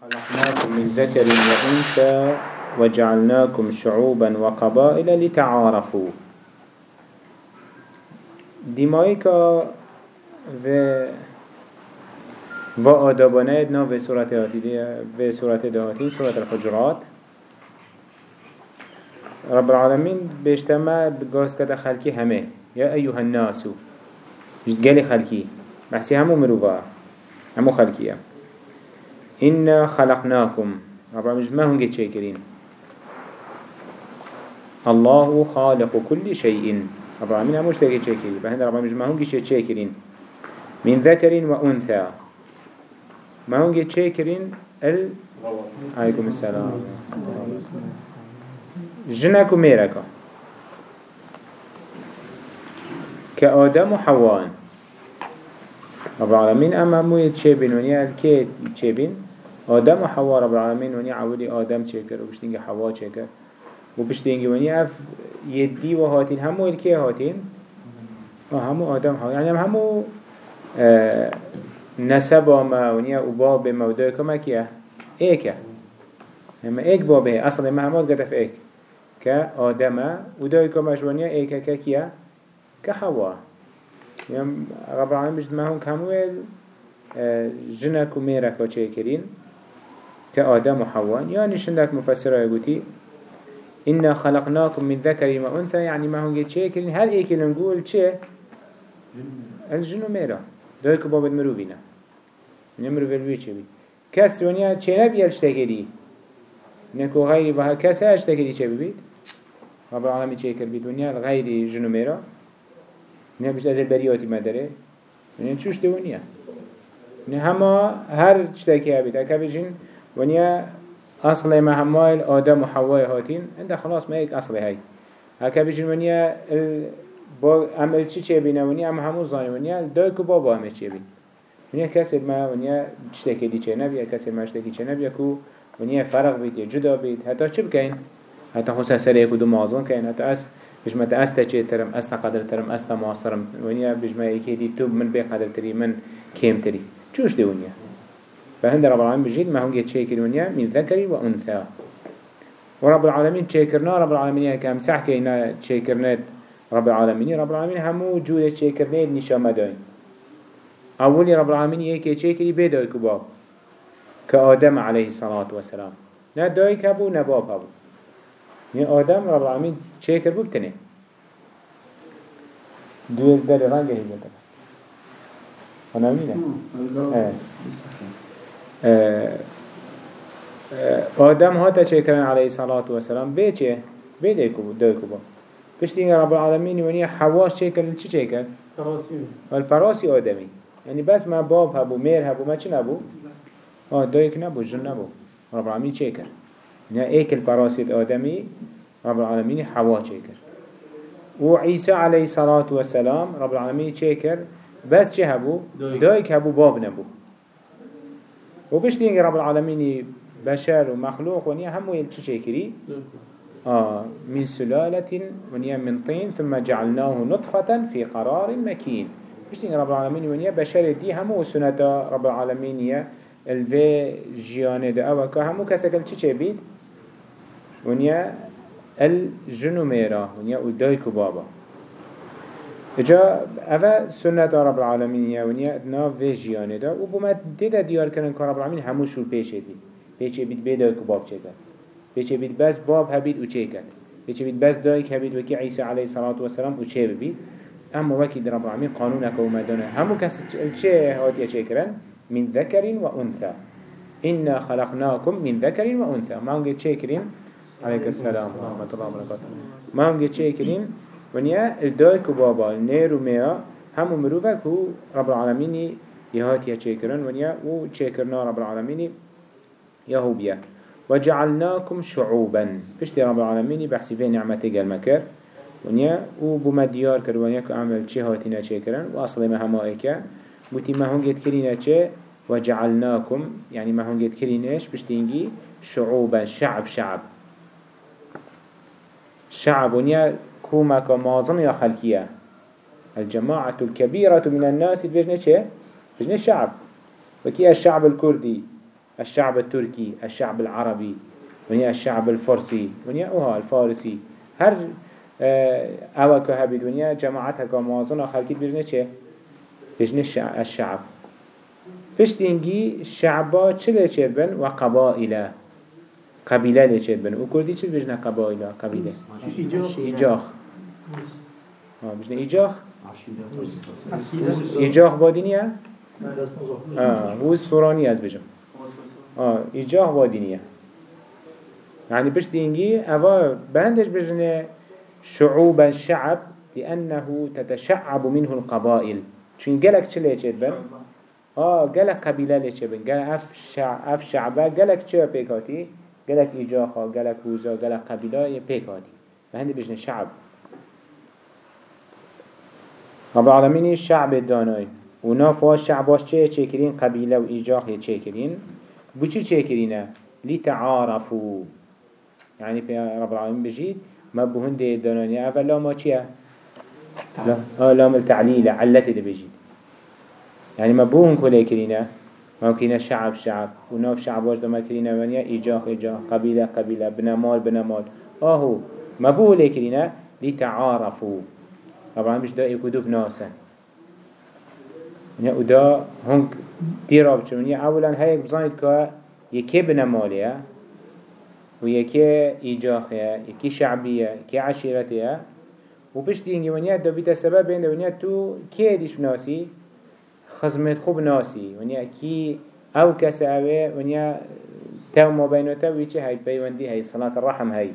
خلقناكم من ذكر وأنثى وجعلناكم شعوبا وقبائل لتعارفوا. ديمايكا و و آدابانه ادنا في سورة هاتي في سورة دهاتي سورة الحجرات. رب العالمين بيجتمع بقاس كده خلقي همه. يا أيها الناس جد قالي خلقي بحسي همو مروفا همو خلقي إنا خلقناكم. رب العالمين ما هنجي تشاكرين الله خالق كل شيء. رب العالمين هموش تاكي تشاكرين بهند رب العالمين ما هنجي تشاكرين من ذكر وأنثى. ما هنجي تشاكرين ال عليكم السلام. جنك وميرك كآدم وحوان رب العالمين أما مو يتشابين ونيا الكيت يتشابين آدم و حوا رب العالمين ونیا عولی آدم چه کرد؟ و بشتینگ حوا چه کرد؟ و بشتینگ ونیا اف یدی و هاتین. همو الکی هاتین؟ همو آدم حوا یعنی همو نسب ما ونیا و باب مودای کما کیه ایکه اما ایک بابه أصلا ما همو قدف ایک. که آدمه و دای کمش ونیا ایکه که کیه که حوا. يعني رب العالمين بجد ما هم كمويل جنك وميرك وچه كرين كآدم وحواء. يعني شندك مفسرة يقولي إنا خلقناكم من ذكر وأنثى. يعني ما هم قد شاكرين هل إيك نقول شيء؟ الجن وميرا دوك بابد مروفينا نمرو في الويتش بي كس ونيا چه نبي الاشتكري نكو غيري بها كس اشتكري چه ببيت. رب العالمين چه كر بيت ونيا غيري جن وميرا نيا بيش ازل برياتي مدره ونيا چوش دي ونيا نيا هما هر اشتكي هبيت اكا بجين ونیا اصل ما همایل آدم و حوای هاتین انده خلاص ما یک اصل هاي هکا بجن ونیا با عمل چی چه بینه ونیا؟ ام همو زانی ونیا دای که بابا همه چه بین. ونیا کسی ما ونیا چتکی دی چه نبیه کسی ما چتکی چه نبیه کو ونیا فرق بید یا جدا بید. حتی چه بکن حتی خصوصا سر یک دو مازن کن حتی از بجمت است چه ترم است قدر ترم است معاصرم. ونیا بجمت یکی دی تو من به قدر تری من کم تری چوش دی ونیا. فهند رب العالمين بجيد ما هم جيت شاكر ونيا من ذكر وأنثى. ورب العالمين شاكرنا رب العالمين كم سحكينا شاكرنا رب العالمين. رب العالمين همو جود شاكرنا نشام داين أولي رب العالمين يكي شاكري بيداي كباب كآدم عليه الصلاة والسلام. نا داي كبو نباب هبو يعني آدم رب العالمين شاكر بو بتنه دويل داري رنگه هيدا أنا مين؟ آه آدم هاتا چه کرن علیه الصلاة والسلام بی چه؟ بی دیکو دیکو با پشتی اینگه رب العالمین ونی حواش چه کرن چه چه کرن؟ پراسی آدمی یعنی بس ما باب هبو میر هبو ما چه نبو؟ آه دایک نبو جن نبو رب العالمین چه کرن؟ یعنی ایک الپراسی آدمی رب العالمین حوا چه کرن و عیسی علیه الصلاة والسلام رب العالمین چه کرن؟ بس چه هبو؟ دایک هبو باب نبو وبشتين رب العالمين بشر ومخلوق ونيا هم ويل تشكري آه من سلالة ونيا من طين ثم جعلناه نطفة في قرار مكين. بشتين رب العالمين ونيا بشر دي هم وسنة رب العالمين يا الفي جيانه ده أو كهمو كسكل تشي بيت ونيا الجنو ميرا ونيا ودايكو بابا. اجا اوه سنت رب العالمین یونیه نا و جیانه دا و بومت دیده دیار کنن که رب العالمین همو شو پیشه بید پیشه بید بیده که باب چه کرد پیشه بید بس باب هبید و چه کرد پیشه بید بس دایک هبید وکی عیسی علیه صلاة و سلام و چه بید اما وکی در رب العالمین قانون که اومدانه همو کس چه هاتیه چه کرن من ذکر و انثى إنا خلقناكم من ذكر وأنثى ما هم قد شاكرين عليك السلام ورحمة الله وبركاته ما هم قد شاكرين ونیا الدایک و بابا نیر و میا همو مروفک هو رب العالمینی یهاتیا چه کرن ونیا و کرنا رب العالمینی یهو بیا. وجعلناكم شعوبا. پشتی رب العالمینی بحثی في نعمت قل مكر ونیا و بما دیار کرد ونیا که عمل چه هاتینا چه کرن و اصل ما همه ایکا بوتی ما هنگید کرینا چه؟ وجعلناكم يعني ما هنگید کرینش بشتینگی شعوبا. شعب شعب. شعب. ونیا كومك مازن يا خلقية الجماعة الكبيرة من الناس بيجنا چه؟ بيجنا شعب. وكي الشعب الكردي الشعب التركي الشعب العربي ونيا الشعب الفرسي ونيا أوها الفارسي. هر اوه که هبید ونیا جماعت هکا موازن خلقید بجنة چه؟ بجنة الشعب. پشت اینگی شعبا چه لیچید بن؟ و قبائله قبیله لیچید بن. و کردی چه بجنه قبائله قبیله؟ ایجاخ بجنه ایجاخ ایجاخ بادینیه؟ آه هو سورانی از بجم آه ایجاخ بادینیه يعني بشتينجي أفا بندش بجنة شعوب الشعب لأنه تتشعب منه القبائل. چون قالك چلي يچيد بن؟ آه قالك قبيلة ليچه بن. قالك أف, شع... أف شعبه قالك چه بيكاتي قالك إجاخا قالك هوزا قالك قبيلة بيكاتي فهند بجنة شعب. رب العالمين الشعب الداناي ونافوا الشعباش چه چه كرين قبيلة وإجاخ چه كرين بو چه كرينه لتعارفوا يعني رب العالمين بجيد ما بهن دي دانانيا أفا لا ما چيه لا آه لام التعليل علتي دي بجيد يعني ما بوهن كله كرينا ما كرينا شعب شعب. وناف شعب واجد ما كرينا ونيا إيجاخ إيجاخ قبيلة قبيلة بنمال بنمال. آهو ما لي كرينا لتعارفوا طبعا مش دا يكدوب ناسا يعني ودا هنك ديراب چونيا اولا هيك بزايد كا يكي بنماليه ويكي إيجاخية يكي شعبية يكي عشيرتية وبشتي إنجي ونيا دو بيتا سبب بين ونيا تو كي ديش ناسي خزمت خوب ناسي ونيا كي أو كسا أوي ونيا تو ما بينو تو ويچه هاي بيوندي هاي صلاة الرحم هاي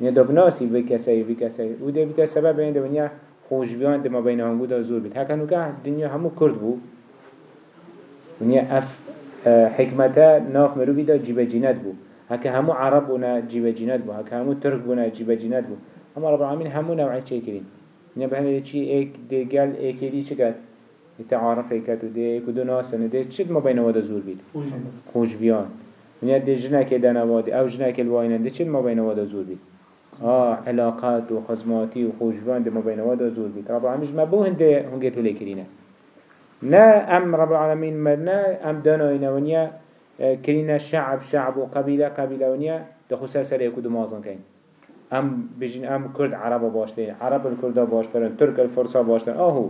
ونيا دو بناسي بكسي بكسي ودو بيتا سبب بين ونيا خوش بيان دو ما بينهم بودا زور بيت هكا نوكا الدنيا همو كرد بو ونيا أف حكمتا ناف مروفي دا جيب جينات بو هكا همو عرب بونا جيب جينات بو هكا همو ترك بونا جيب جينات بو اما رب العالمين همو نوعي چه نيا بهنده چي ايك دي قال ايكي دي چه قد تعارف ايكت و دي ايكو دو ناسن دي چه ما بين وادا زور بيت خوش فيان نيا دي جنك دانواد أو جنك الواينن دي چه ما بين وادا زور بيت آه علاقات و خزماتي و خوشبان دي ما بين وادا زور بيت رب العالمين ما بو هنده هنگه لي كرينه نا ام رب العالمين مرنا ام دانوينا ونيا كرينا شعب شعب وقبيلة قبيلة ونيا دخوسر سر يكودو مازن كين ام بجين ام كرد عرب باشتين عرب الكرد باشترن ترك الفرسا باشترن آهو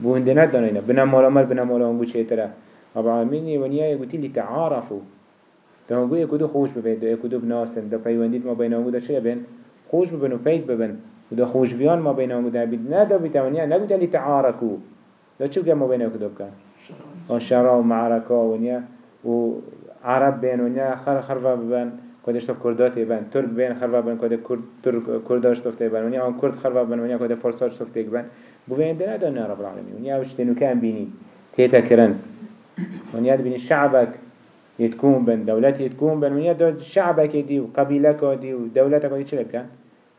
بو هندنا دانينا بنا مولا مال بنا مولا هنگو چه ترى رب العالمين ونيا يقولي لتعارفوا ده هنگو يكودو خوش ببين ده يكودو بناسن. ده پیوندید ما بين هنگو ده چه ببين خوش ببين و پید ببين وده خوش بيان ما بين هنگو ده بید. نه بيتا ونيا نگو لتعاركوا ده چو ما بين هنگو ده بكن شرا و معركة ونيا و عرب بين ونيا خر خرفا ببن. کدش تف کردات بن ترک بین خرفا بن کد کرد ترک کرداش تفته بن ونیا آن کرد خرفا بن ونیا کد فرساش تفته بن بوین دنا دنا رب العالمین. ونیا وش تنو کم بینی. تیتا کرن. ونیا بینی شعبك يتكون بن. دولت يتكون بن. ونیا دول شعبك دي وقبيلك دي ودولتك دي كان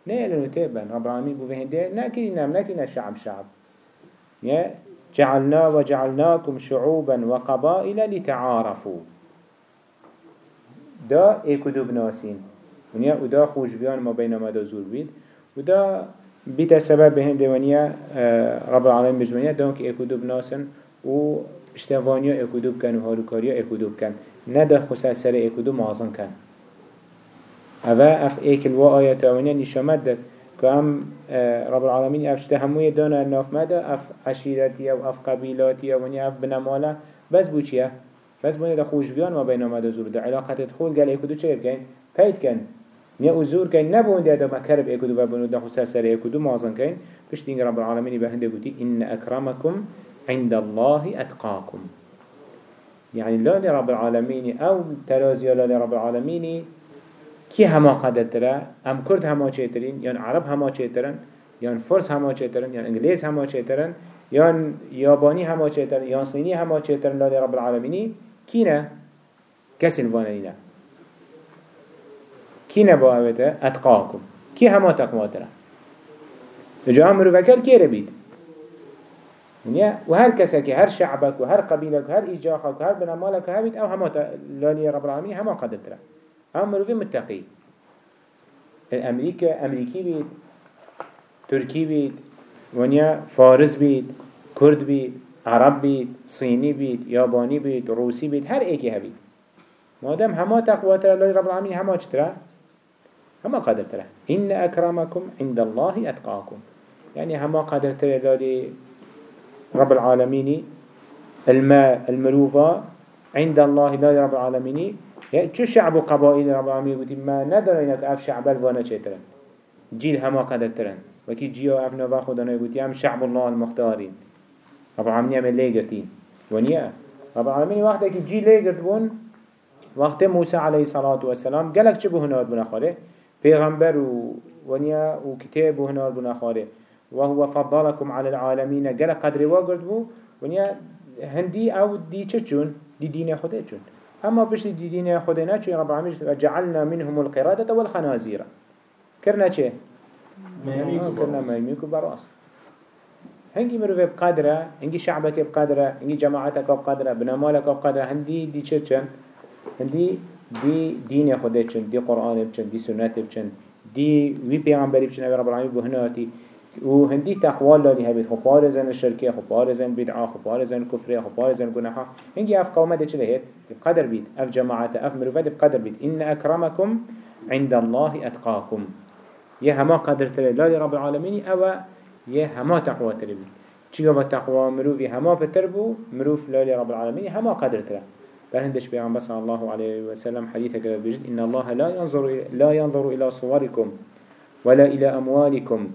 نه لنو تبن رب العالمين بوين ده ناكلنا ناكلنا شعب شعب يا جعلنا وجعلناكم شعوبا وقبائل لتعارفوا دا ايكدو بناسين ونيا ودا خوش بيان ما بين ما دا زور بيد ودا بيتا سبب بهن دوانيا آه، رب العالمين بجوانيا دونك ايكدو بناسن و اشتوانيا ايكدو بكن و هاروكاريا ايكدو بكن ندا خسا سر ايكدو مازن كن هذا اف ايك الوا آيات اوانيا نشامد داد كام آه، رب العالمين افشته هموية دانا الناف مدى اف عشيرتي أو اف قبيلاتي أو اف بنمالا بس بو چيه؟ بس بونه دا خوشویان ما بین آمده زور دا علاقت خود گل ایکدو چه کن؟ پید کن نیا ازور کن نبون دا ما کرب ایکدو و بنو دا خسر سر ایکدو مازن کن پشتین رب العالمین به هنده گوتی ان اکرمکم عند الله اتقاكم يعني لا لرب العالمين أو ترازي لا لرب العالمين كي هما قدترا أم كرد هما چيترين يعني عرب هما چيترن يعني فرس هما چيترن يعني انجليز هما چيترن يعني ياباني هما چيترن يعني صيني هما چيترن لا لرب العالمين كينا كسن وانينا كينا باوته اتقاكم كي هما تقواتنا جا امرو فكر كي ربيد وهر كسك هر شعبك وهر قبيلك وهر إجاخك وهر بنمالك وهر أو هما لاني رب العالمين هما قدرتنا امرو في متقي الأمريكا أمريكي بيت تركي بيت ونيا فارس بيت كرد بيت عرب بيت صيني بيت ياباني بيت روسي بيت هر ايكي هبيت ما دام هما تقوى ترى لله رب العالمين هما ترى هما قادر ترى إن أكرمكم عند الله أتقاكم يعني هما قادر ترى لله رب العالمين الماء المروفة عند الله لا رب العالمين يعني شو شعب قبائل رب العالمين يقول ما ندر إنك أف شعب الفانا شترن جيل هما قادر ترن. وكي جيو أف نوفا خدنا يقول يام شعب الله المختارين رب العالمين يعمل ليقرتين ونيا رب العالمين وقت كي جيل ليقرت بون وقت موسى عليه الصلاة والسلام قالك شبه هنا بنا خاله پیغمبر و ونیا و کتاب و هنار بنا خاره وهو فضلكم على العالمين قال قدر واقرد بو. ونیا هندي أو دي چون؟ دي دين خده چون. اما بش دي دين خده نه چون رب العالمين جعلنا منهم القرادة والخنازير. كرنا چه؟ كرنا ميميكو براس هنگي مروفه بقدره هنگي شعبك بقدره هنگي جماعتك بقدره بنامالك بقدره هندي دي چه هندي دي دين خده چن دي قرآن بچن دي سنت بچن دي وي پیغمبری بچن أو رب العالمين بهناتي و هندي تقوى لالي هبت خو پارزن الشركية خو پارزن بدعا خو پارزن كفرية خو پارزن گناحا هنگي اف قومه ده چله هيت بقدر بيت اف جماعات اف مروفات بقدر بيت إن أكرمكم عند الله أتقاكم يه هما قدر تري لالي رب العالمين أو يه هما تقوى تري بيت چيگه تقوى مروفي هما بتربو مروف لالي رب العالمين هما قدر تري بهندش بيعم بس الله عليه وسلم حديثة كده بيجد إن الله لا ينظر لا ينظر إلى صوركم ولا إلى أموالكم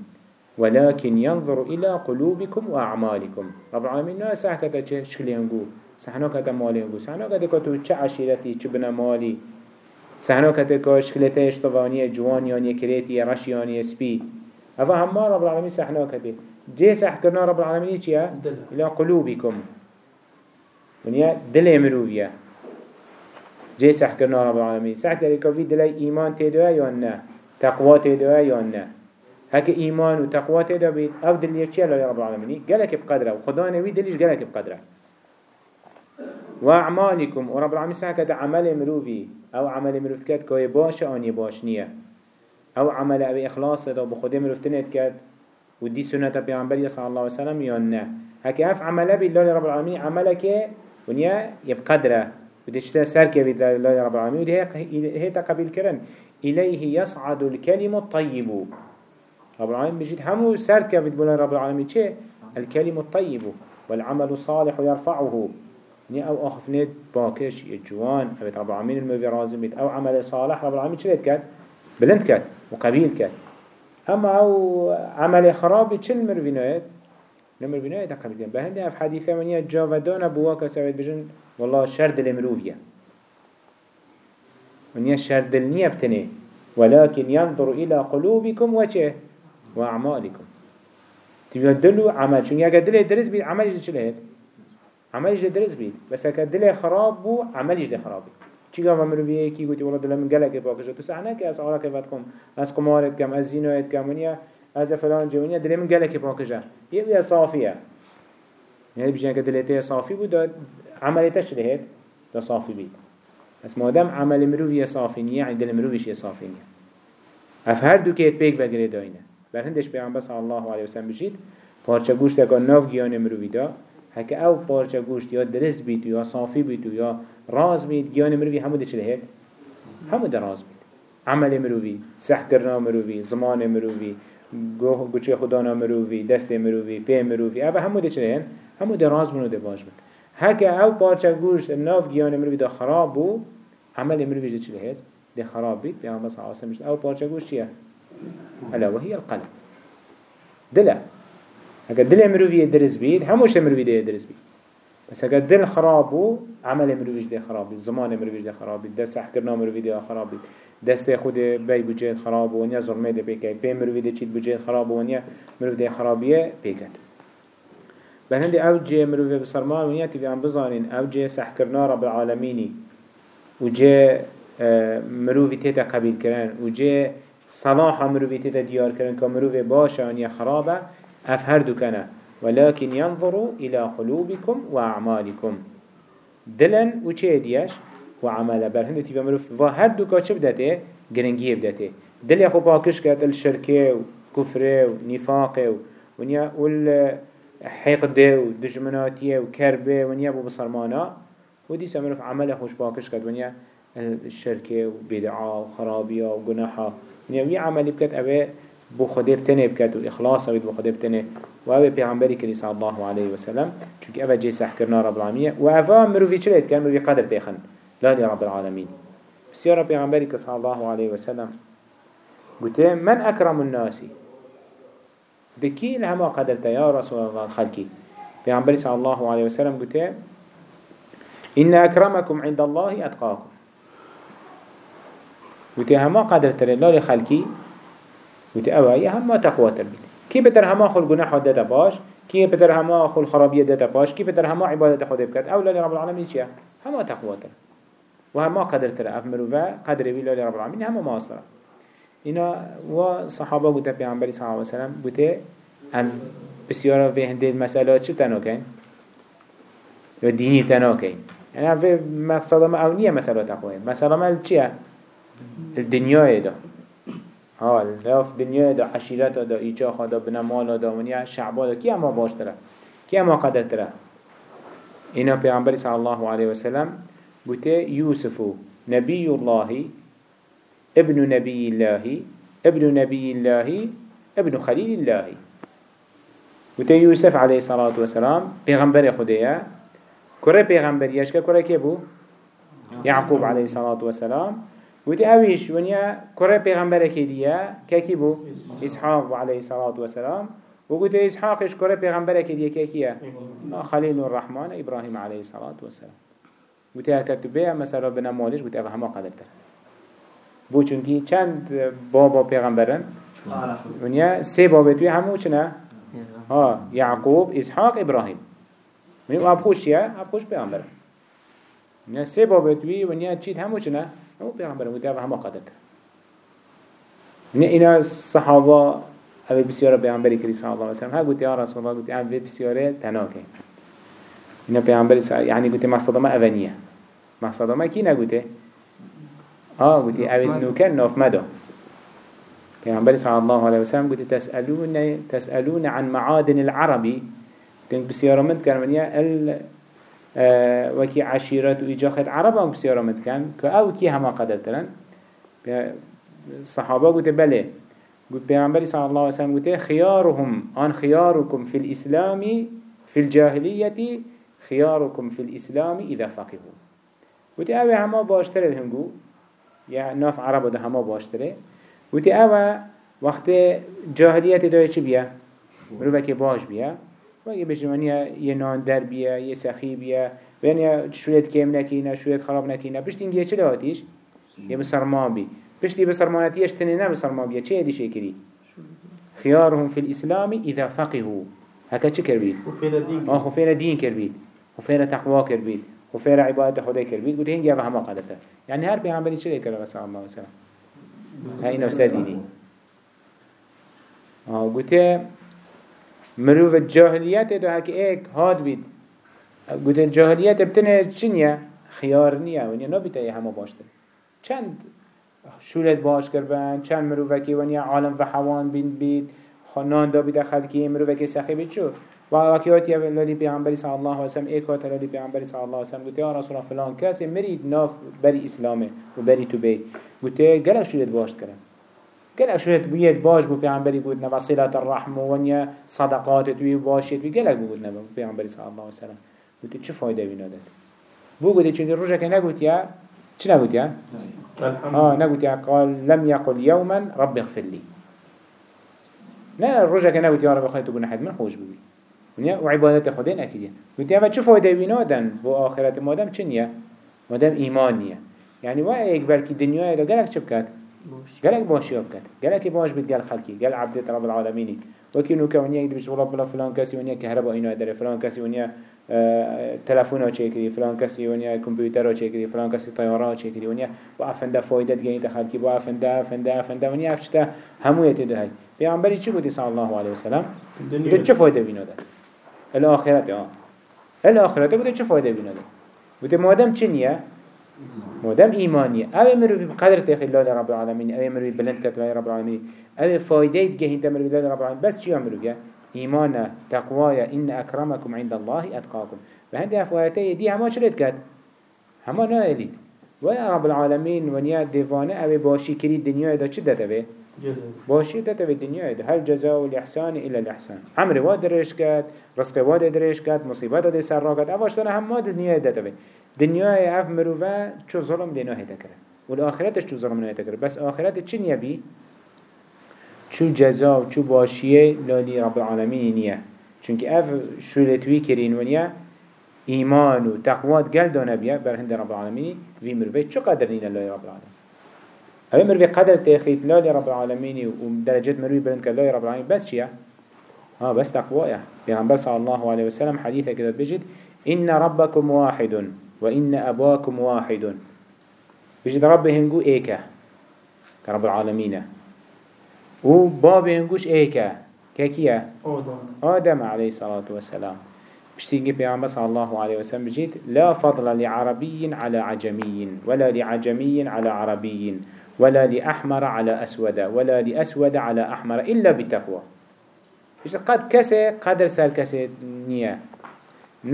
ولكن ينظر إلى قلوبكم وأعمالكم. رب العالمين لا سحك كده شكل ينقو؟ سحنا كده مالي ينقو؟ سحنا كده كده چه عشيرتي چه بنا مالي سحنا كده كده شكلته اشتغانية جوانيانية كريتية رشيانية سبيد أفا هم رب العالمين سحنا كده جي سحكنا رب العالمين چيا إلى قلوبكم ونيا دل مروفيا جي سح كرنا رب العالمين سح كري كفي دلي إيمان تدوى يا نه؟ تقوى تدوى يا نه؟ هك إيمان وتقوى تدوى بيت أو دل يشيا يا رب العالمين. قالك بقدره وخدا نبي دليش قالك بقدره. وأعمالكم ورب العالمين كده عمل مروفي أو عمل مروف كات كوي باش أني باش نية. أو عمل أبي إخلاص ده بخدا مروفتنت كات ودي سنة بيعنبري صلى الله عليه وسلم يا نه. هك أف عمل بي الله رب العالمين عملك ونيا يبقدره بدشتا سر كبير الله رب العالمين هي تقبل كرن إليه يصعد الكلم الطيب. رب العالمين بجد همو سر كبير بلا رب العالمين؟ چه الكلم الطيب والعمل الصالح يرفعه. ني أو اخفنيت باكش يجوان. ابد رب العالمين الموفي رازم أو عمل صالح رب العالمين چلت كات؟ بلند كات. وقبيل كات. أما أو عمل خرابي چل مروينويت؟ نمروينويت قبيل كات بهنده أف حديثة منيا جاودان بواكا سويت بجن. والله شر دل مروفيا ونيا شر دل نية بتنه ولكن ينظر إلى قلوبكم وچه وأعمالكم تبقى دلو عمل. شون يا دل درس بيت. عمل يجد شلهت عمل يجد درس بيت. بس هكا دل خراب بو عمل يجد خراب چی گفت مروفیه کی گویی والله دلم گله باکشه تو سحنه که از آرا که کم از قمارت کم از زینایت کم ونیا از فلان جوانیا دلم گله که باکشه یه بیا صافیه. یعنی بیشتر که دلته صافی بود عمل تشريهت ده صافي بيت بس ما دام عمل مروفي صافي نية يعني دل مروفيش صافي نية اف هر دو كيت بيك وگره داينه بر هندش پیغمبر صلی الله علیه وسلم بجید پارچه گوشت اگه ناف گیان مروی دا هکه او پارچه گوشت یا درست بید یا صافی بید یا راز بید گیان مروی همو چه ده همو راز بید عمل مروی سح کرنا مروی زمان مروی گوچه خدانا مروی دست مروی پی مروی او همو ده چه همو ده راز بنو بید هكا او پارچه گوشت ناف گیان مروی دا خراب بو عمل مروی جد چلی هید ده خراب بید بس عاصم مشت او پارچه گوشت چیه؟ ألا وهي القلب دله هكا دل مروی درس بید هموش مروی ده درس بید بس هكا دل خراب بو عمل مروی ده خراب بید زمان مروی ده خراب بید دست احکرنا مروی ده خراب بید دست خود بی بجید خراب و نیا ظلمه ده بکی پی مروی ده چید بجید خراب و نیا مروی ده خرابیه پیکد بهند أو جي مروفي بسرمان ونيا تبي عم بزانين. أو جي سحكرنا رب العالميني. وجي مروفي تيتا قبيل كرن وجي صلاح مروفي تيتا ديار كرن كمروفي باشا ونيا خرابة اف هر كنا ولكن ينظروا إلى قلوبكم وأعمالكم دلن وچه ديش وعمل برهند تيفا مروف و هر دو كا چه بدته؟ گرنگيه بدته. دل يخو باكش كد الشركة وكفره ونفاقه ونيا وال حقده و دجمناتيه و كربه ونيا بو بصرمانا. ودي سمرف عمله خوش باكش كد ونيا الشركة وبدعاء وخرابية وجناحة يعني عملي بكت أبي بو خده بتنه بكت وإخلاص بيت بو خده بتنه وأبي بيعمبري كري صلى الله عليه وسلم. چونك أبا جي سحكرنا رب العالمين. وأفا مروفي چلت كان مروفي قدر تيخن لا رب العالمين. بس يا رب بيعمبري صلى الله عليه وسلم. قلت من أكرم الناس؟ بكي لهما قدرت يا رسول الله الخلقي بيعمبري صلى الله عليه وسلم قلت إن أكرمكم عند الله أتقاكم. قلت هما قدرت لله خلقي قلت أوا يا هما تقوى تربيت كي بتر هما خل جناح داتا باش كي بتر هما خل خرابية داتا باش كي بتر هما عبادة خود بكت أو لله رب العالمين شيء هما تقوى تر. وهما قدرت له أفملوا قدر بي لله رب العالمين هما ما أصلا إنا وصحابة قلت بيعنبري صلى الله عليه وسلم قلت هم بسيارة في هندي المسألة شو تنوكين؟ يا ديني تنوكين. يعني في مقصد ما أونية مسألة تقوين مسألة ما الشيء الدنيا ده ها لاف دنیا دا عشیرت دا ایچاخ دا بنمال دا ونیا شعبا دا. کی اما باشتره کی اما قدرتره اینا پیغمبر صلی الله علیه وسلم بوته یوسف نبی الله ابن نبی الله ابن نبی الله ابن خلیل الله بوته یوسف علیه الصلاة والسلام پیغمبر خدایه کره پیغمبر یشکه کره که بو؟ یعقوب علیه الصلاة والسلام ودي اويش ونيا كره پیغمبر كديا كاكي بو؟ إسحاق. عليه الصلاة والسلام. وگوت اسحاقش كره پیغمبر كديا كاكيا خليل الرحمن إبراهيم عليه الصلاة والسلام. قلت بيا مثلا بنا مالش قلت اوه هما قدرتا بو چونكي چند بابا پیغمبرن ونيا سي بابا توي همو چنا؟ ها يعقوب إسحاق إبراهيم. ونيا أبخوش يا؟ أبخوش پیغمبرن ونيا سي بابا توي ونيا چيت همو چنا؟ هو پیغمبر متعب همه قدر نه اینا صحابة اوه بسیار پیغمبری کری صلی الله علیه وسلم. ها گوتی یا رسول الله گوتی اوه بسیاره تناکه اینا پیغمبری یعنی گوتی مقصد ما اونیه مقصد ما کی نگوته آه گوتی اوه نوکن ناف مدا پیغمبری صلی الله علیه وسلم گوتی تسألون تسألون عن معادن العربي. تنك بسيارة مد كرمانيا ال وكي عشيرات وإجاخت عرب هم بسيارة متكن كأو كي هما قدر ترن الصحابة قلت بله قلت بيغمبري صلى الله عليه وسلم قلت خيارهم أن خياركم في الإسلام في الجاهلية خياركم في الإسلام إذا فقهوا. قلت أوي هما باشتر الهنگو يعني ناف عرب ده هما باشتره. قلت أوي وقت جاهلية چه بيا؟ مروفك باش بيا. و اگه بجوانیه یه نان در بیه یه سخی بیه. و یعنی شوید کم نکینه شوید خراب نکینه پشت اینگه چه لاتیش؟ یه بسرمان بی. پشتی بسرمانتیش تنه نه بسرمان بیه چه یدیشه کری؟ خيارهم في الإسلام إذا فقهوا هكا چه كربيت؟ آه خفير دين كربيت خفير تقوى كربيت خفير عبادة خدای كربيت قلت هنجي أفهم قدرته. يعني هر بيعملي چه كربا صلى الله عليه وسلم هاي نفسه ديني آه قلت مروف جاهلیت دو هکی ایک هاد بید. گوده جاهلیت بتنه چنیه؟ خیار نیا و نیا نبیده یه همه باشتن چند شولت باش کربن چند مروفکی و نیا عالم و حوان بین بید؟ خانان دا بیده خلکی مروفکی سخی بید چو؟ و وکیات یه لالی پیانبری صلی الله واسم و سلم لالی پیانبری صلی الله واسم و سلم گوته یا رسول فلان کسی مرید ناف بری اسلامه و بری تو بی گوته گلک شولت باش کرن قال شوية بيت باش بو پیغمبری بود نبا صلة الرحم ونیا صدقات توی باشید بی گلک بود نبا پیغمبری صلی الله علیه وسلم گوتی چه فایده بینادت بو گوتی چون روزه که نگوت یا چه نگوت یا آه نگوت یا قال لم يقل يوما رب اغفر لي نه روزه که نگوت یا رب خواهی تو گناحت من خوش ببی ونیا و عبادت خدا نکیدی گوتی اما چه فایده بینادن بو آخرت مادم چنیه مادم ایمان نیه یعنی و ایک بلکی دنیای دا گلک چه بکد قالك باش يبكت قالك باش بيت قال خلقي قال عبد رب العالمين وكينو كونيا يدي بيش بلا فلان كاسي ونيا كهرباء إنه يدري فلان كاسي ونيا آه تلفونه چيكري فلان كاسي ونيا كمبيوتر چيكري فلان كاسي طيارة چيكري ونيا وافنده فايدة جاي خلقي وافنده افنده افنده ونيا افشته همو يتده هاي بيعنبري چه قدي صلى الله عليه وسلم؟ قد چه فايدة بينو ده الآخرت آه. الآخرت قد چه فايدة بينو ده قد مادم چنيا مادام إيمانية أو مروي بقدر تخلال رب العالمين أو مروي بلند كتلا رب العالمين أو فايدة جهين تمروي بلند رب العالمين بس شو مروي إيمانا تقوايا إن أكرمكم عند الله أتقاكم فهندي أفوايتي دي هما شلت كات هما نايلين ويا رب العالمين ونيا ديفانه أبي باشي كري الدنيا دا چه دتبه؟ باشي دتبه الدنيا دا. هل جزاء الإحسان إلا الإحسان عمر واد درش كات رزق واد درش كات مصيبات دي سر راكت أفاشتنا هم ما الدنيا دتبه دنيا اف مروفا چو ظلم دينو هيدا كره والآخرتش چو ظلم نهيدا كره بس آخرت چه نيوي؟ چو جزاء چو باشيه لالي رب العالمين نيه چونك اف شولتوي كرين ونيا إيمان و تقوات قل دانا بيا بر هند رب العالمين في مروفي چو قدر نين الله رب العالمين أبي مروفي قدر تأخيط لا رب العالمين ودرجات مروفي بلند كالله رب العالمين بس چيا؟ ها بس تقوى بيغنبر صلى الله عليه وسلم حديثة كده بجد إن ربكم واحد وإن أبواكم واحد. بجد رب هنقو إيكا. كرب العالمين. وباب هنقوش إيكا. كيكيا؟ آدم. عليه الصلاة والسلام. بشتيجي بيعمل صلى الله عليه وسلم بجيت لا فضل لعربي على عجمي ولا لعجمي على عربي ولا لأحمر على أسود ولا لأسود على أحمر إلا بالتقوى. قد كسي قدر سال كسي نية.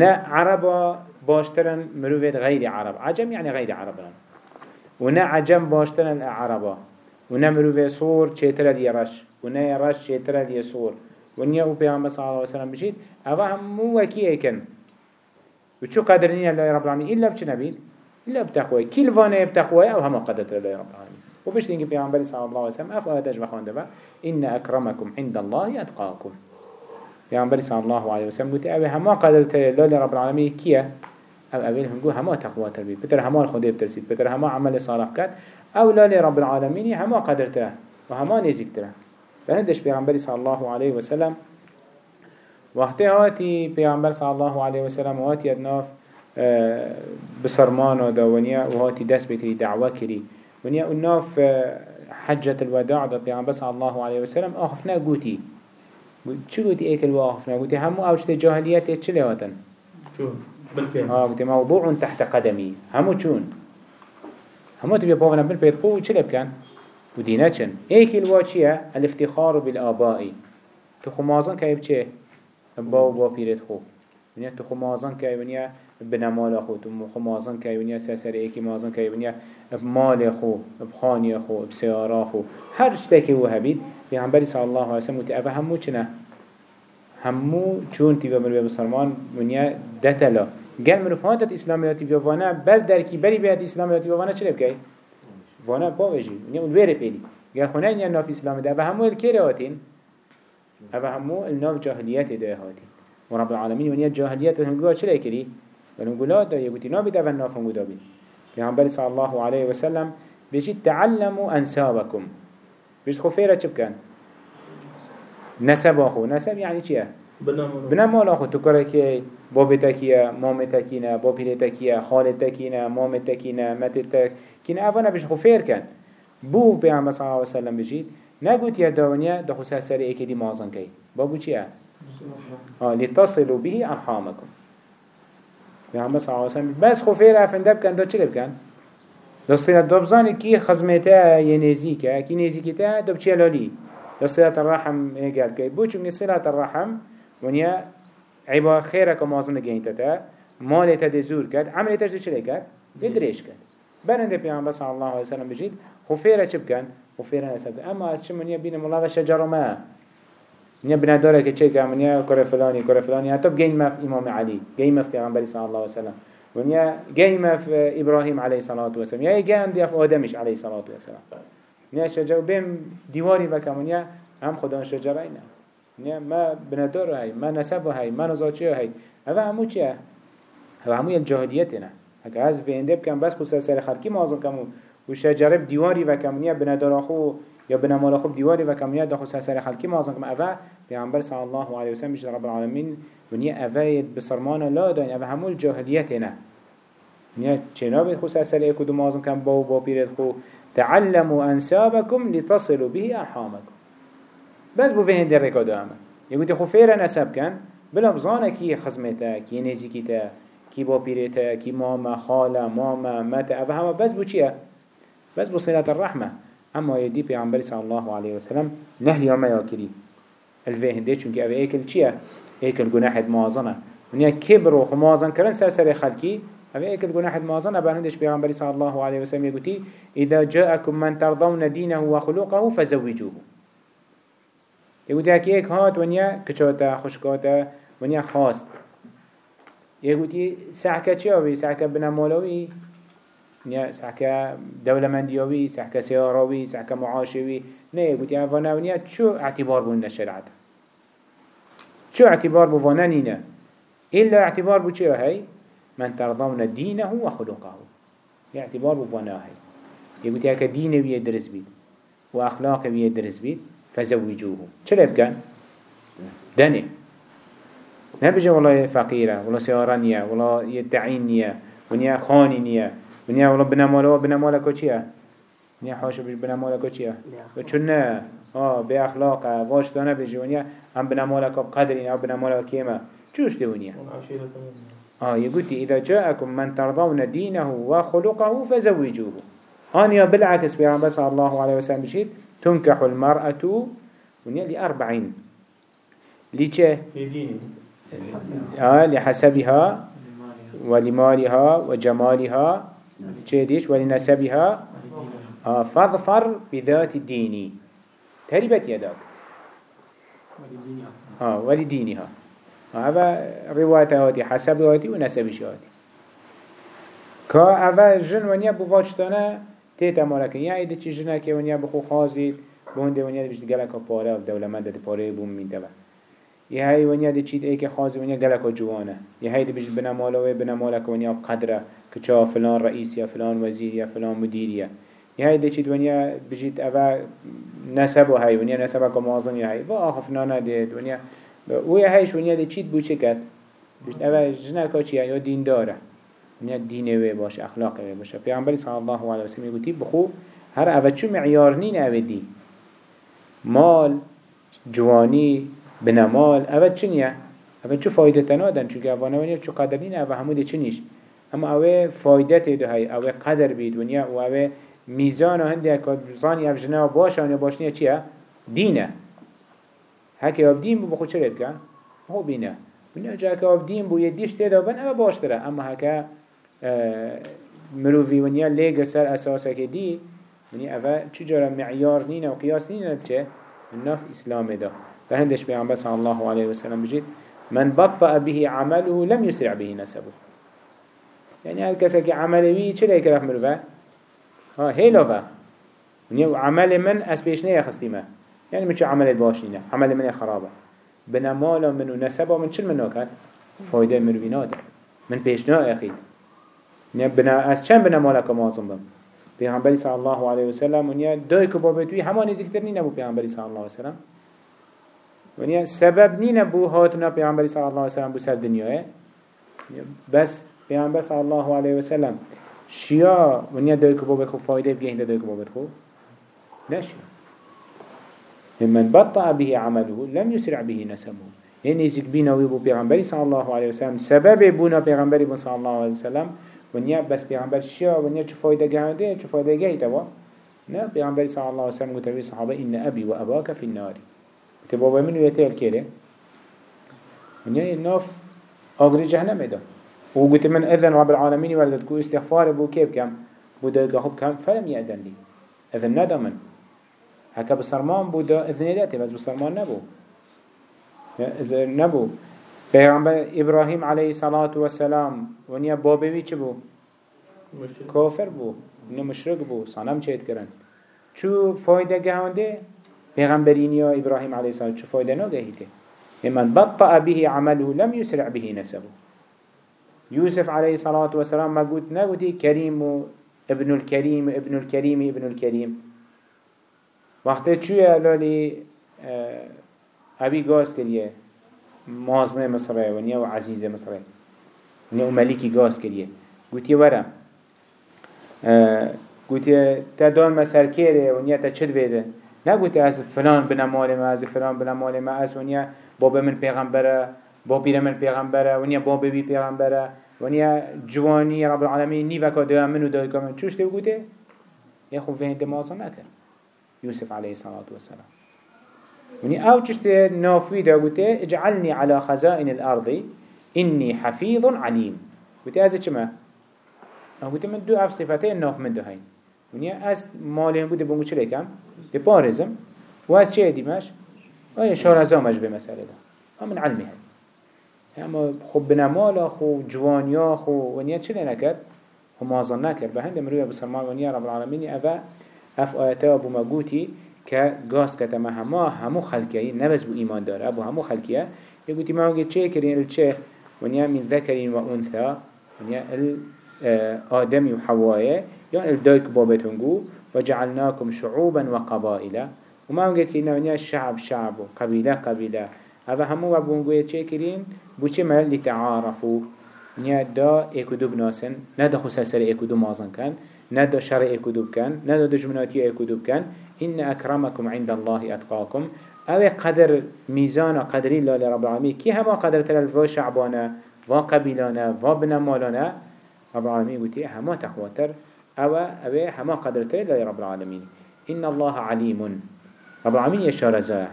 نا عربا باشترن مروفيت غير عرب. عجم يعني غير عرب ونا عجم باشترن عربا ونا مروفيت صور چيتر دي رش. ونا يرش چيتر دي صور. ونیا أو پیامبر صلی الله علیه و سلم بشید اوا همو وکی ایکن. و چو قدر نیا الله رب العالمین؟ الا بچ نبید الا بتقوی. کل وانه بتقوی أو هم قدرت الله رب العالمین. و بشت اینکه پیامبر صلی الله علیه و سلم اف آدش بخوانده با ان اکرمکم عند الله اتقاکم. پیامبر صلی الله علیه و سلم گفت أو هم قدرت الله رب العالمین کیه؟ أو اول هم گو هم تقوی تربید بتر هم خود بترسید بتر هم عمل صالح کرد. أو لا رب العالمین هم قدرته و هم نزیکتره بهندش پیغمبری صلی الله علیه و سلم وقتی هاتی پیغمبر صلی الله علیه و سلم هاتی ادناف آه، بسرمان و دونیا و هاتی دعوه کری. ونیا ناف آه، حجة الوداع دا پیغمبر صلی الله علیه و سلم آخفنا گوتی. چی گوتی ایکل و آخفنا گوتی همو اوشت جاهلیت چه لهاتن؟ چون بالفعل آه گوتی موضوع تحت قدمی. همو چون؟ همو تبیا پاونا بالبيت قو چه لبکن؟ ودينا چن. ايك الواجية الافتخار بالآباء تخو مازن كيف چه باو با پیرت خو. ونیا تخو مازن كيف ونیا بنمال خو. تخو مازن كيف ونیا سسر ايكي مازن كيف ونیا مال خو بخانی خو بسیارا خو. هر شتکی و هبید پیغمبری صلی الله علیه وسلم اوه همو چنه همو چون تیوه مروی مسلمان منیه دتلا گل مروفان اسلامیه تی تیوه وانه بل درکی بری بیاد اسلامیه تیوه وانه چرا بکی؟ وانه جی منیه اون ویره پیلی گل خونه اینیه ناف اسلام ده اوه همو الکیره هاتین اوه همو الناف جاهلیت ده هاتین و رب العالمین منیه جاهلیت و همگوه چرا کری؟ و همگوه لا دا ده و نابید اوه نافنگو دابید بيعمل صلى الله عليه وسلم بيجي تعلموا أنسابكم بيجي خفيرة كان نسب أخو نسب يعني چيه بنا مال أخو تكرك بابتكيا مامتكينا بابيلتكيا خالتكينا مامتكينا متتك كنا أفنا بيش خفير كان بو بيعمل صلى الله عليه وسلم بجيد نقول يا دونيا دخو سر ايكي دي مازن كي بابو چيا آه لتصلوا به أرحامكم بيعمل صلى الله عليه وسلم. بس خفير أفندب كان دا چلب كان دا صلة دبزاني كي خزمتا ينزيكا كي نزيكتا دب چيا لالي دا صلة الرحم ايقال كي بو صلة الرحم ونيا عبا خيرك مازن جينتتا مالتا دي زور كد عملتا دي چلي كد بدريش كد برنده پیامبر صلی الله علیه و سلم بجید خفیره چه بکن؟ نسبت. اما از چه منیا بین ملا و شجر ما نیا بنا داره که چه که منیا کار فلانی کار فلانی حتی بگین مف امام علی گین مف پیامبر صلی الله علیه و سلم ونیا گین مف ابراهیم علیه الصلاة والسلام یا گین دیف آدمش علیه الصلاة والسلام نیا شجر بیم دیواری و کمونیا هم خدا شجر اینا نیا ما بندار های ما نسب های ما نزاچه های هوا همو چیه هوا همو یک جاهلیت نه اگه از وینده بکن بس خود سر خلقی مازن کم و شجره دیواری و کمونیه بندار خو یا بنمال خوب دیواری و کمونیه داخل سر خلقی مازن کم اوه پیغمبر صلی الله علیه وسلم بجد رب العالمین ونیا اوه بسرمان لا داین. اوه همول جاهلیت نه. نیا چناب خود سر اکو دو مازن کم با و با پیرد خو تعلموا انسابكم لتصلوا به ارحامكم بس بو فين در ركادو اما يقول خو فيرا نسب كان بلا بزانه كي خزمته كي نزيكيته کی با پیرته کی ماما خاله ماما مت اوه همه بس بو چیه؟ بس بو صلات الرحمه. اما يدي پیغمبر صلى الله عليه وسلم نهي ما ياكري الفه هنده چونك اوه ايكل چیه؟ ايكل گناح موازنه. ونیا کبر و خمازن کرن سر سر خلکی؟ هذا ايك الجناح المازن أبان هندش بيغمبري صلى الله عليه وسلم يقولي إذا جاءكم من ترضون دينه وخلقه فزوجوه. يقول هكي ايك هات ونيا كشوتا خشكاتا ونيا خاص يقول سعكة چيوي سعكة بنا مولوي نيا سعكة دولة منديوي سعكة سياروي سعكة معاشوي نه يقول يا ونيا شو اعتبار بون الشرعة شو اعتبار بوانا نينا إلا اعتبار بو چه هاي من ترضون دينه وخلقه اعتبار بوانا هاي يقول يا دين ويا درس بيت وأخلاق ويا درس بيت فزوجوه. چرا بكن دني نبجي والله فقيرة ولا سيارانية ولا يتعينية ونيا خانينية ونيا والله بنا مالا بنا مالا كوچيا ونيا حاشو بنا مالا كوچيا وچنا آه بأخلاقه واش دانا بجي ونيا هم بنا مالا قدرين أو بنا مالا كيما چوش دي ونيا آه يقولي إذا جاءكم من ترضون دينه وخلقه فزوجوه. آنيا بالعكس بيان بس الله عليه وسلم بشيت تنكح المرأة ونيا لأربعين. ليش؟ آه لحسبها ولمالها وجمالها چه ولنسبها آه فاظفر بذات الدين. تهربت يدك آه ولدينها هذا رواية هاتي حسب هاتي ونسبش هاتي. كا اول جن ونيا بواجتنا تيتا مالك يا چي جنه كي ونيا بخو خازيد بونده ونيا پاره و دولمند ده پاره بوم مين تبا یه های ونیا دی چید ای که خازی ونیا گلکا جوانه. یه های دی بجد بنا مالوه بنا مالک ونیا قدره که چا فلان رئیس یا فلان وزیر یا فلان مدیریه یه. های دی چید ونیا بجد اوه نسب و های ونیا نسب که مازن یه های و آخه فلانه دید ونیا و یه هایش ونیا دی چید بو چه کد بجد اوه جنکا چیه یا دین داره. ونیا دینه وی باشه اخلاقه وی باشه. پیغمبری صلی الله علیه وسلم گوتی بخو هر اوه چو معیار نین اوه دی. مال جوانی بنمال. اوه چنیه اوه چو فایده تنادن؟ چو گوانه ونیا چو قدر نینه اوه هموده چنیش اما اوه فایده تیدو های اوه قدر بید ونیا و اوه میزان هنده که زانی أو جنه باشه ونیا باشنیه چیه؟ دینه. هکه أو دین بو بخود چه رد کن؟ هو بینه. ونیا جا که أو دین بو یه دیش تیدا بن اوه باشتره اما هکه مروفی ونیا لیگر سر اساسه که دی ونیا اوه چجورا معیار نینه و قیاس نینه بچه؟ الناف إسلام ده فهندش بيعمل صلى الله عليه وسلم بجد من بطأ به عمله لم يسرع به نسبه. يعني هل كسك عمله بيه چه ليك رحمه به ها هيلو به يعني عمل من أسبيش نيا خستيمه يعني مش عمل باشينه عمل من خرابه. بنا مالا منو نسبه من چل منو كد فايده مروينا ده من أخيد يعني بنا أس چند بنا مالك مازم بم؟ پیغمبری صلی الله علیه و سلم ونیا دوی که بابت وی همان نزدیکتر نینه بو پیغمبری صلی الله علیه و سلم ونیا سبب نینه بو هاتنا پیغمبری صلی الله علیه و سلم بو سر دنیاه بس پیغمبر صلی الله علیه و سلم شیا ونیا دوی بابت خو فایده بگه هنده دوی بابت خو نشیا من بطأ به عمله لم يسرع به نسبه. يعني نزيك بينا ويبو پیغمبری صلی الله علیه و سلم سبب بونا پیغمبری صلی الله علیه و سلم ونیا بس پیغمبر شیا ونیا چه فایده گهنده چه فایده گهی توا نه پیغمبر صلی الله علیه و سلم گفت صحابه ان ابي و اباك في النار. تو بابا منو یتیل کره ونیا ناف آگری جهنم ده و قلت من اذن رب العالمين ولدت کو استغفار بو كيف كم بو دقا خوب كم فلم يأذن لي اذن ندا من هكا بسرمان بو دا اذن داتي بس بسرمان نبو اذن نبو پیغمبر ابراهیم علیه صلاة و سلام ونیا بابوی چه بو؟ کافر بو نه مشرک بو صنم چهت کرن چو فایده گهانده پیغمبرین یا ابراهیم علیه صلاة چو فایده نگهیده؟ من بطأ به عمله لم يسرع به نسبه. يوسف عليه الصلاة والسلام ما قلت نقولي كريم ابن الكريم ابن الكريم ابن الكريم وقت شو يا لولي أبي قاس كريه مازنه مصره ونیا و عزیز مصره. ونیا و ملیکی گاز کریه. گوتی ورم گوتی تا دان مسر کره ونیا نگوتی از فلان بنمال ما از فلان بنمال ما از ونیا باب من پیغمبره با پیر من پیغمبره ونیا باب بی پیغمبره ونیا جوانی رب العالمین نیوه که دوام منو دای که من چوش دیو گوته یه خوب فهنده مازن نکن. یوسف علیه الصلاة والسلام. وني آو چشت نافوي دا قوتي اجعلني على خزائن الأرض إني حفيظ عليم قوتي هذا چما قلت من دو اف ناف من دو هين ونیا از مالهم بوده بونگو چه لیکم؟ ده پارزم و از چه دیمش؟ آیا شارزامش به مسئله ده همین علمی هست اما خب بنمالا خو جوانیا خو ونیا چه نکرد؟ خو مازن نکرد به هنده مروی بسرمان ونیا رب العالمین اوه اف آیته ابو مگوتی که گاز کتا ما همه همو خلقیه نبز بو ایمان داره ابو همو خلقیه يقولي ما هو چه كرين الچه ونيا من ذكر وأنثى ونيا الآدم وحوايا يعني الدايك بابتنجو وجعلناكم شعوبا وقبائل. وما هو كرين ونيا الشعب شعب قبيلة قبيلة. هذا همو وابونجو چه كرين بوچه مل لتعارفوا. ونيا دا اكدوب ناسن ندا خساسر اكدوب مازن كان. ندا شر اكدوب كان. ندا دجمناتي اكدوب كان. إن أكرمكم عند الله أتقاكم. اوه قدر ميزان قدري الله لرب العالمين. كي هما قدر تلال فا شعبانا فا قبيلانا فا بنمالانا رب العالمين قلت هما تقواتر اوه اوه هما قدر تلال لرب العالمين. إن الله عليم. رب العالمين يشار زايا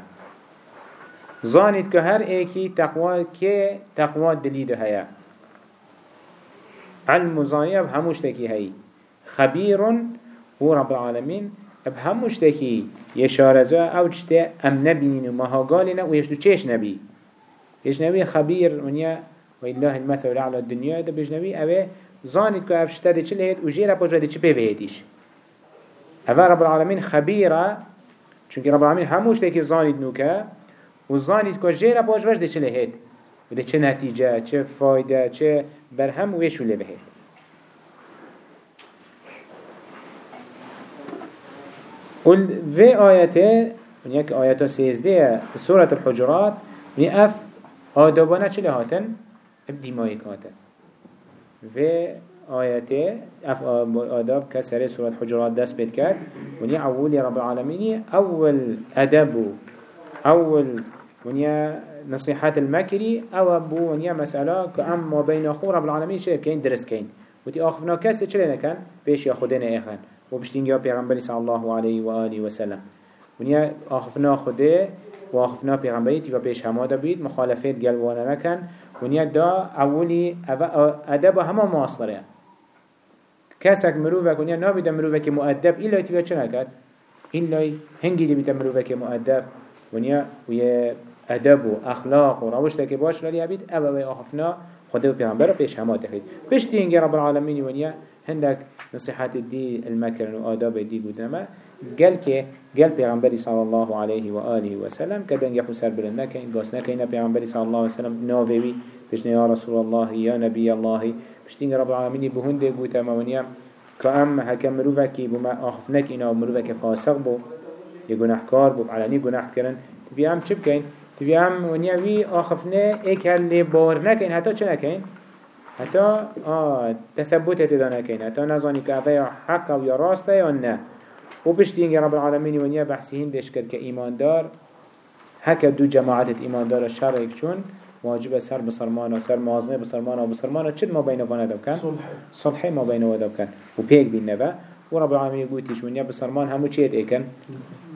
ظانت که هر ایکی تقوى که تقوى دلیده هيا علم ظانیه هموش تکی هی. خبیر هو رب العالمين اب هموش تکی یه شارزا أو چته ام نبینین و مهاگالین و یشتو چیش نبی. یش نبی خبیر ونیا و الله المثل على الدنيا ده بجنبي اوه زانید که افشتر چه لهید و جیره پاش چه پی بهیدیش هذا رب العالمين خبيرة چونك رب العالمين هموش تاكي زانید نوكا و زانید که جیره پاش وجده چه لهید و ده چه نتیجه چه فایده چه برهم و یشو لبهید قل في آياته ونيك آياته سيزده سورة الحجرات وني أف آدابانا چه لهاتن؟ ابدي مايك هاتن في آياته أف آداب كسر سورة الحجرات دست بيت كات وني أول رب العالمين أول أدب أول ونيا نصيحات المكري أو أبو ونيا مسألة كأم ما بين أخو رب العالمين شيء كين درس كين ودي آخفنا كسر چلنا كان بيش ياخدنا إخان و بشتینگی پیغمبری صلی الله علیه و آله و سلم. ونیا آخفنا خوده و آخفنا پیغمبری تیوا پیش هماده بید. مخالفت گلوانه نکن ونیا دا اولی ادب همه معاصره. کسک مروفه کنیا نابیده مروفه که مؤدب. ایلا تیوا چه نکد؟ ایلا هنگی دی بیده که مؤدب. ونیا و ادب و اخلاق و روش که باش ولی عبید اوه آخفنا خدا و پیغمبر پیش هماده بید بشتینگی رب العالمین ونیا هندك نصيحات الدي المكر وآداب الدي قدما قال كي قال پیغمبر صلى الله عليه وآله وسلم كدن يحو سر بلند نكين قاس نكين پیغمبر صلى الله عليه وسلم ناوي بشن يا رسول الله يا نبي الله بشتين رب العالمين بهند قدما ونيا كأم هكا مروفك بما آخفنك إنا مروفك فاسق بو يقناحكار بو علاني قناح كرن تفي عم چه بكين؟ تفي عم ونيا وي آخفنا إيك هل بار نكين حتى چه نكين؟ حتى آه تثبت تدانا كين حتى نظاني كأفيا حق أو يا راستة يا نه. و بشتين رب العالمين ونيا بحثين دش كر كإيمان دار هكا دو جماعات إيمان دار الشرع چون واجب سر بسرمانه سر مازنه بسرمانه و بسرمانه چد ما بين وأنا دو كان صلح. ما بين وأنا دو كان و بيك بين نبا و رب العالمين يقولتش ونيا بسرمان همو چيت ايكن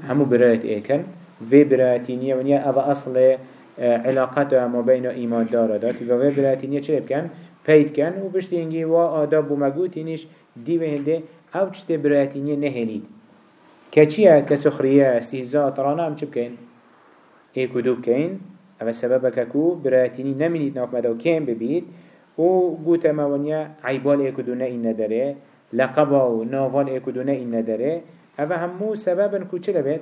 همو برايت ايكن في برايتينية ونيا أبا أصل علاقته ما بين إيمان دار دات و في برايتينية چه بكن پید کن. و پشت اینگی و آداب و مگوتینش دیوه هنده. أو چشت برایتینی نهنید. که چیه که سخریه استهزاء ترانه هم چه بکن؟ ایکو أو سبب که برایتینی نمینید ناف مدو کم ببید و گوته موانیا عیبال ایکو دو نه این لقبا و ناوال ایکو دو نه این أو همو سببن که چه لبید؟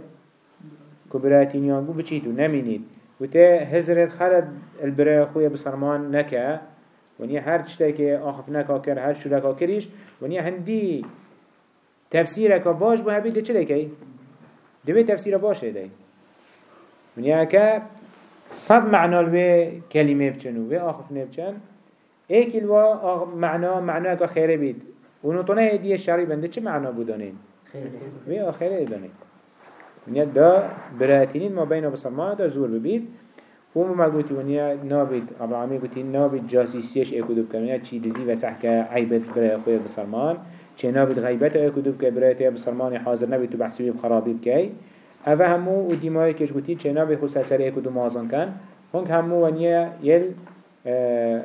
که برایتینیان بو بچیدو نمینید و ته هزرت خلد البرای خوی بسرمان نکه ونیا هر چیزی که آخف نکا کر هر شو کریش ونیا تفسیر که باش به هبید چه لکی؟ دوی تفسیر باشه دی. ونیا که صد معنا به کلمه بچنو. و آخف نبچن ایک الوا معنا معنا که خیره بید. و نطنه هدیه شری بنده چه معنا بودانین؟ و آخره دانین ونیا دا براتینین ما بین بسرمان دا زور ببید. و ما ونيا نابد رب العالمين قلت نابد جاسيسيش ايكو دوب كمينيا چي دزي وسحك عيبت برای خويا بسلمان چه نابد غيبت ايكو دوب که برای تيا بسلمان حاضر نبي تو بحثوي بخرابي بكي اوه همو و كش قلت چه نابد خصوصا سر ايكو دو مازن كان هنگ همو ونيا يل آه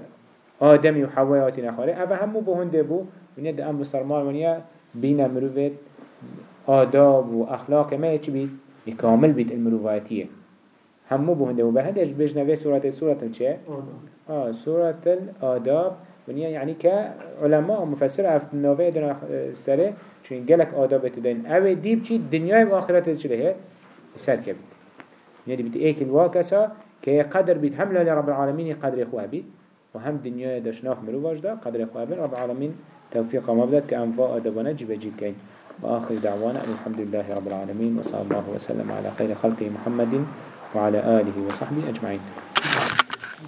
آدمی و حوایاتی نخواره اوه همو بو هنده بو ونیا ده ام بسرمان ونیا بین مروفت آداب و اخلاق ما چی بید؟ کامل بید المروفاتیه همو بو هنده بو. به هندش بجنوه سورة سورة چه؟ آه سورة الآداب ونیا یعنی که علماء و مفسر افت نوه دنا سره چون گلک آداب تدین اوه دیب چی؟ دنیای و آخرت چه سر كبد يعني بيت ايك الواكسا كي قدر بيت هم رب العالمين قدر اخوها بيت وهم دنيا دشناف مروفاج دا قدر اخوها بيت رب العالمين توفيق مبدت كأنفاء أدبنا جيب جيب وآخر دعوانا الحمد لله رب العالمين وصلى الله وسلم على خير خلقه محمد وعلى آله وصحبه أجمعين